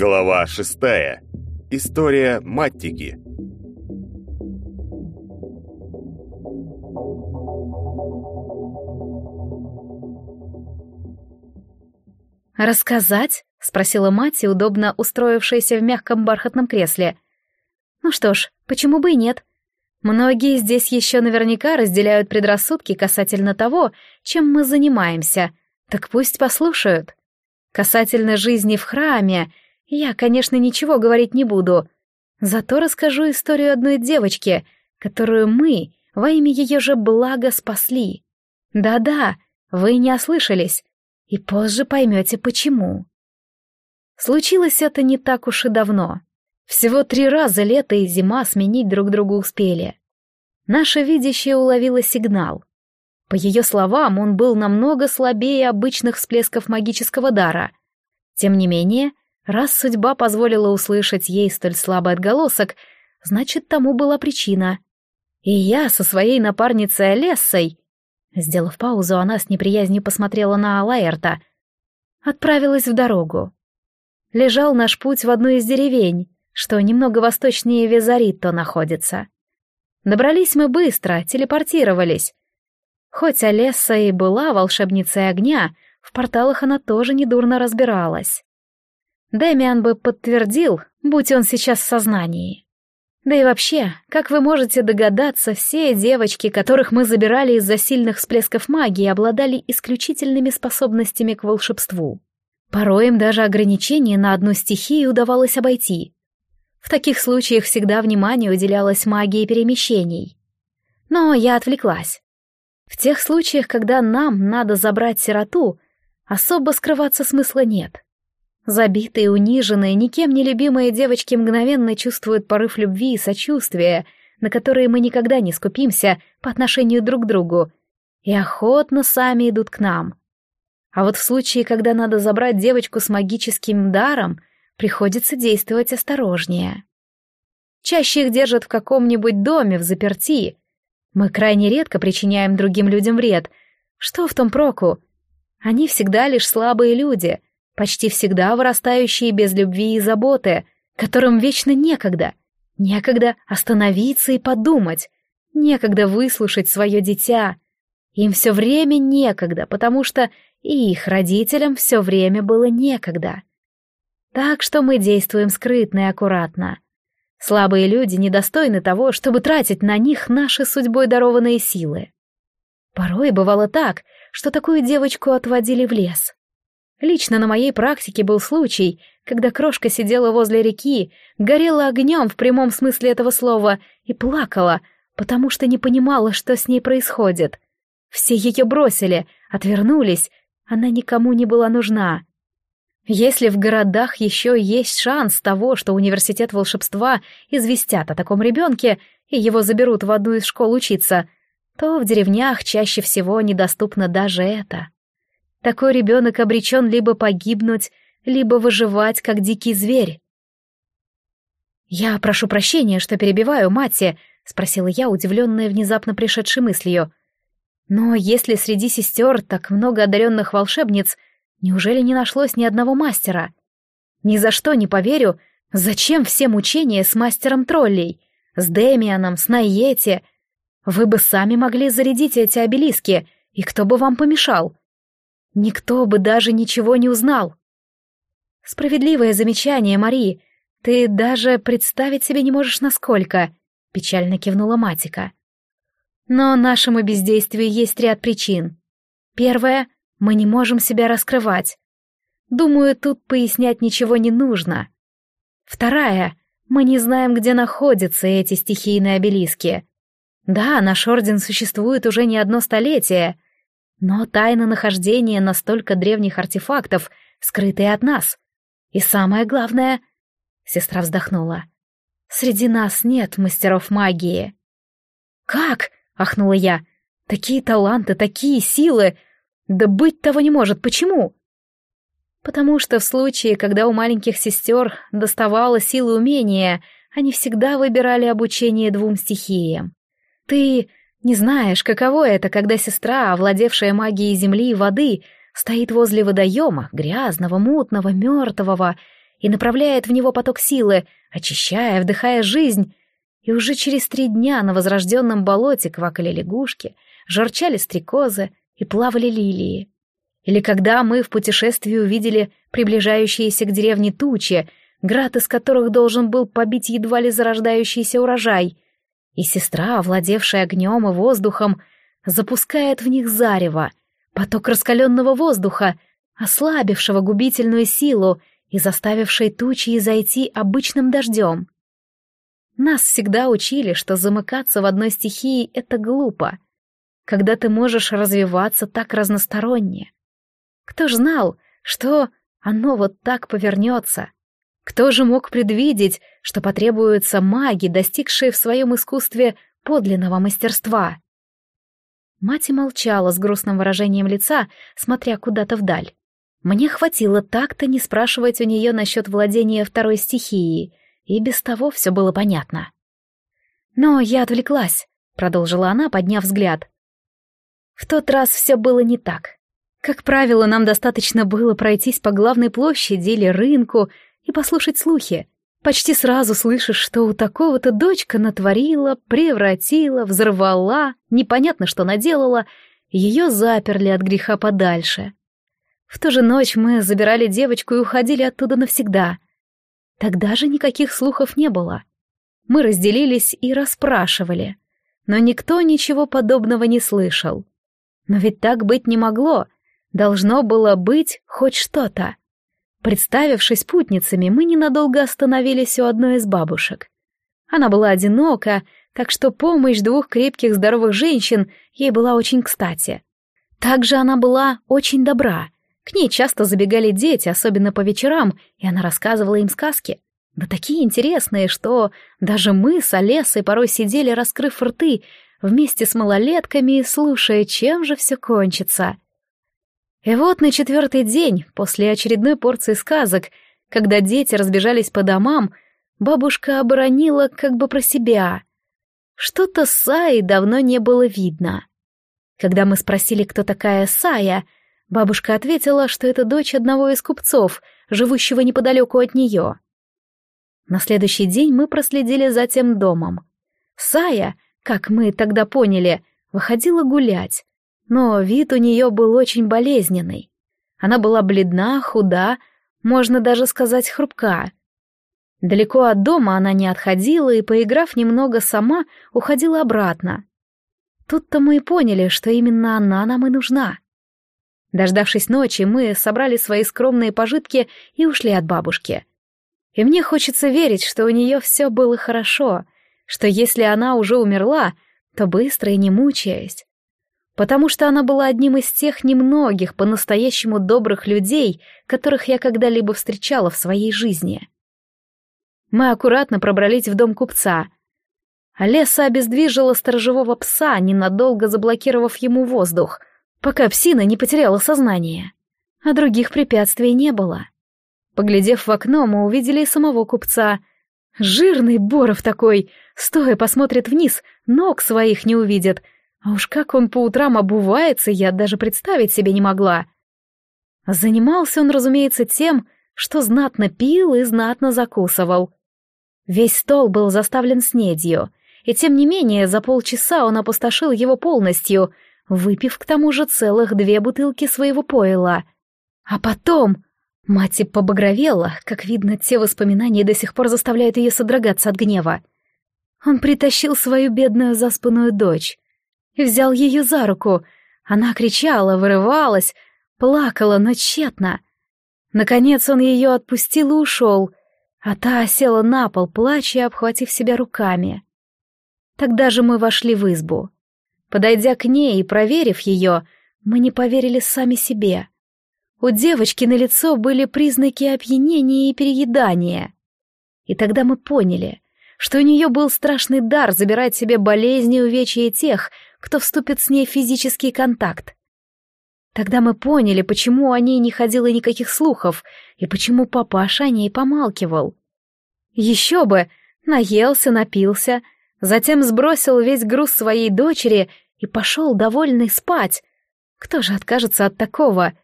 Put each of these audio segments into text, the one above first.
Глава шестая. История Маттики. «Рассказать?» — спросила мать, удобно устроившаяся в мягком бархатном кресле. «Ну что ж, почему бы и нет? Многие здесь еще наверняка разделяют предрассудки касательно того, чем мы занимаемся, так пусть послушают. Касательно жизни в храме, я, конечно, ничего говорить не буду, зато расскажу историю одной девочки, которую мы во имя ее же блага спасли. Да-да, вы не ослышались, и позже поймете почему. Случилось это не так уж и давно. Всего три раза лето и зима сменить друг друга успели. Наша видящая уловила сигнал. По ее словам, он был намного слабее обычных всплесков магического дара. Тем не менее, раз судьба позволила услышать ей столь слабый отголосок, значит, тому была причина. И я со своей напарницей Олессой Сделав паузу, она с неприязнью посмотрела на Алаэрта. Отправилась в дорогу. Лежал наш путь в одну из деревень, что немного восточнее Визаритто находится. Добрались мы быстро, телепортировались. Хоть Олесса и была волшебницей огня, в порталах она тоже недурно разбиралась. Дэмиан бы подтвердил, будь он сейчас в сознании. Да и вообще, как вы можете догадаться, все девочки, которых мы забирали из-за сильных всплесков магии, обладали исключительными способностями к волшебству. Порой им даже ограничения на одну стихию удавалось обойти. В таких случаях всегда внимание уделялось магии перемещений. Но я отвлеклась. В тех случаях, когда нам надо забрать сироту, особо скрываться смысла нет. Забитые, униженные, никем не любимые девочки мгновенно чувствуют порыв любви и сочувствия, на которые мы никогда не скупимся по отношению друг к другу, и охотно сами идут к нам. А вот в случае, когда надо забрать девочку с магическим даром, приходится действовать осторожнее. Чаще их держат в каком-нибудь доме в заперти. Мы крайне редко причиняем другим людям вред. Что в том проку? Они всегда лишь слабые люди — почти всегда вырастающие без любви и заботы, которым вечно некогда. Некогда остановиться и подумать, некогда выслушать свое дитя. Им все время некогда, потому что и их родителям все время было некогда. Так что мы действуем скрытно и аккуратно. Слабые люди недостойны того, чтобы тратить на них наши судьбой дарованные силы. Порой бывало так, что такую девочку отводили в лес. Лично на моей практике был случай, когда крошка сидела возле реки, горела огнем в прямом смысле этого слова и плакала, потому что не понимала, что с ней происходит. Все ее бросили, отвернулись, она никому не была нужна. Если в городах еще есть шанс того, что университет волшебства известят о таком ребенке и его заберут в одну из школ учиться, то в деревнях чаще всего недоступно даже это. Такой ребенок обречен либо погибнуть, либо выживать, как дикий зверь. «Я прошу прощения, что перебиваю, Матти», — спросила я, удивленная внезапно пришедшей мыслью. «Но если среди сестер так много одаренных волшебниц, неужели не нашлось ни одного мастера? Ни за что не поверю, зачем все мучения с мастером троллей, с Демианом, с Найете? Вы бы сами могли зарядить эти обелиски, и кто бы вам помешал? Никто бы даже ничего не узнал. Справедливое замечание, Мари. Ты даже представить себе не можешь, насколько, — печально кивнула Матика. Но нашему бездействию есть ряд причин. Первое — мы не можем себя раскрывать. Думаю, тут пояснять ничего не нужно. Вторая — мы не знаем, где находятся эти стихийные обелиски. Да, наш орден существует уже не одно столетие — но тайна нахождения настолько древних артефактов, скрытые от нас. И самое главное... Сестра вздохнула. Среди нас нет мастеров магии. «Как?» — ахнула я. «Такие таланты, такие силы! Да быть того не может, почему?» Потому что в случае, когда у маленьких сестер доставало силы умения, они всегда выбирали обучение двум стихиям. Ты не знаешь, каково это, когда сестра, овладевшая магией земли и воды, стоит возле водоема, грязного, мутного, мертвого, и направляет в него поток силы, очищая, вдыхая жизнь. И уже через три дня на возрожденном болоте квакали лягушки, журчали стрекозы и плавали лилии. Или когда мы в путешествии увидели приближающиеся к деревне тучи, град из которых должен был побить едва ли зарождающийся урожай, и сестра, овладевшая огнем и воздухом, запускает в них зарево, поток раскаленного воздуха, ослабившего губительную силу и заставивший тучи зайти обычным дождем. Нас всегда учили, что замыкаться в одной стихии — это глупо, когда ты можешь развиваться так разносторонне. Кто ж знал, что оно вот так повернется? Кто же мог предвидеть, что потребуются маги, достигшие в своем искусстве подлинного мастерства? Мать молчала с грустным выражением лица, смотря куда-то вдаль. Мне хватило так-то не спрашивать у нее насчет владения второй стихией, и без того все было понятно. «Но я отвлеклась», — продолжила она, подняв взгляд. «В тот раз все было не так. Как правило, нам достаточно было пройтись по главной площади или рынку и послушать слухи. Почти сразу слышишь, что у такого-то дочка натворила, превратила, взорвала, непонятно что наделала, ее заперли от греха подальше. В ту же ночь мы забирали девочку и уходили оттуда навсегда. Тогда же никаких слухов не было. Мы разделились и расспрашивали, но никто ничего подобного не слышал. Но ведь так быть не могло — Должно было быть хоть что-то. Представившись путницами, мы ненадолго остановились у одной из бабушек. Она была одинока, так что помощь двух крепких здоровых женщин ей была очень кстати. Также она была очень добра. К ней часто забегали дети, особенно по вечерам, и она рассказывала им сказки. Да такие интересные, что даже мы с Олесой порой сидели, раскрыв рты, вместе с малолетками, слушая, чем же все кончится. И вот на четвертый день, после очередной порции сказок, когда дети разбежались по домам, бабушка оборонила как бы про себя. Что-то Саи давно не было видно. Когда мы спросили, кто такая Сая, бабушка ответила, что это дочь одного из купцов, живущего неподалеку от нее. На следующий день мы проследили за тем домом. Сая, как мы тогда поняли, выходила гулять, но вид у нее был очень болезненный. Она была бледна, худа, можно даже сказать хрупка. Далеко от дома она не отходила и, поиграв немного сама, уходила обратно. Тут-то мы и поняли, что именно она нам и нужна. Дождавшись ночи, мы собрали свои скромные пожитки и ушли от бабушки. И мне хочется верить, что у нее все было хорошо, что если она уже умерла, то быстро и не мучаясь, потому что она была одним из тех немногих по-настоящему добрых людей, которых я когда-либо встречала в своей жизни. Мы аккуратно пробрались в дом купца. Олеса обездвижила сторожевого пса, ненадолго заблокировав ему воздух, пока псина не потеряла сознание. А других препятствий не было. Поглядев в окно, мы увидели самого купца. Жирный Боров такой, стоя посмотрит вниз, ног своих не увидит — а уж как он по утрам обувается, я даже представить себе не могла. Занимался он, разумеется, тем, что знатно пил и знатно закусывал. Весь стол был заставлен снедью, и тем не менее за полчаса он опустошил его полностью, выпив к тому же целых две бутылки своего пойла. А потом... Мать побагровела, как видно, те воспоминания до сих пор заставляют ее содрогаться от гнева. Он притащил свою бедную заспанную дочь, и взял ее за руку. Она кричала, вырывалась, плакала, но тщетно. Наконец он ее отпустил и ушел, а та села на пол, плача и обхватив себя руками. Тогда же мы вошли в избу. Подойдя к ней и проверив ее, мы не поверили сами себе. У девочки на лицо были признаки опьянения и переедания. И тогда мы поняли, что у нее был страшный дар забирать себе болезни и увечья тех, кто вступит с ней в физический контакт. Тогда мы поняли, почему о ней не ходило никаких слухов, и почему папаша о ней помалкивал. Еще бы, наелся, напился, Затем сбросил весь груз своей дочери и пошел довольный спать. Кто же откажется от такого?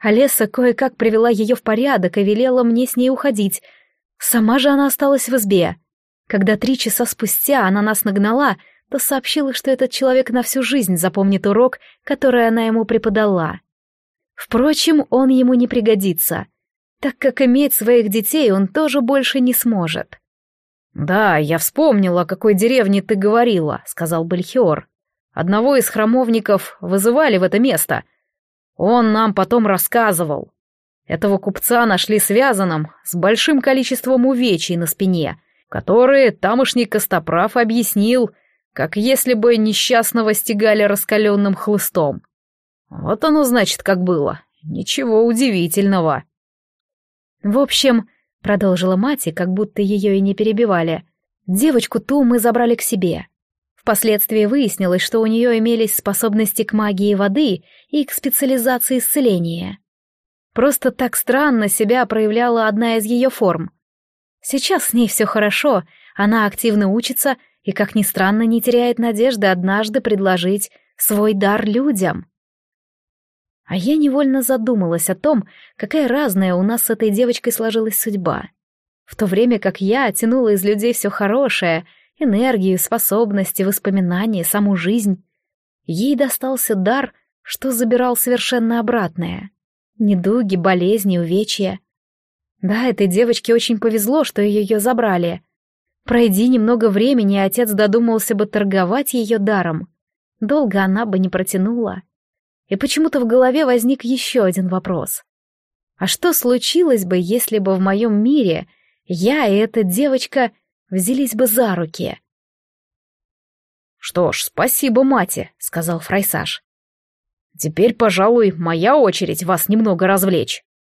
Олеса кое-как привела ее в порядок и велела мне с ней уходить. Сама же она осталась в избе. Когда три часа спустя она нас нагнала, то сообщила, что этот человек на всю жизнь запомнит урок, который она ему преподала. Впрочем, он ему не пригодится, так как иметь своих детей он тоже больше не сможет. «Да, я вспомнила, о какой деревне ты говорила», — сказал Бельхиор. «Одного из храмовников вызывали в это место. Он нам потом рассказывал. Этого купца нашли связанным с большим количеством увечий на спине, которые тамошний костоправ объяснил, как если бы несчастного стегали раскаленным хлыстом. Вот оно, значит, как было. Ничего удивительного. В общем, продолжила мать, и как будто ее и не перебивали, девочку ту мы забрали к себе. Впоследствии выяснилось, что у нее имелись способности к магии воды и к специализации исцеления. Просто так странно себя проявляла одна из ее форм. Сейчас с ней все хорошо, она активно учится и, как ни странно, не теряет надежды однажды предложить свой дар людям. А я невольно задумалась о том, какая разная у нас с этой девочкой сложилась судьба. В то время как я тянула из людей все хорошее, энергию, способности, воспоминания, саму жизнь, ей достался дар, что забирал совершенно обратное. Недуги, болезни, увечья. Да, этой девочке очень повезло, что ее забрали. Пройди немного времени, отец додумался бы торговать ее даром. Долго она бы не протянула. И почему-то в голове возник еще один вопрос. А что случилось бы, если бы в моем мире я и эта девочка взялись бы за руки? «Что ж, спасибо, мате», — сказал Фрайсаж. «Теперь, пожалуй, моя очередь вас немного развлечь».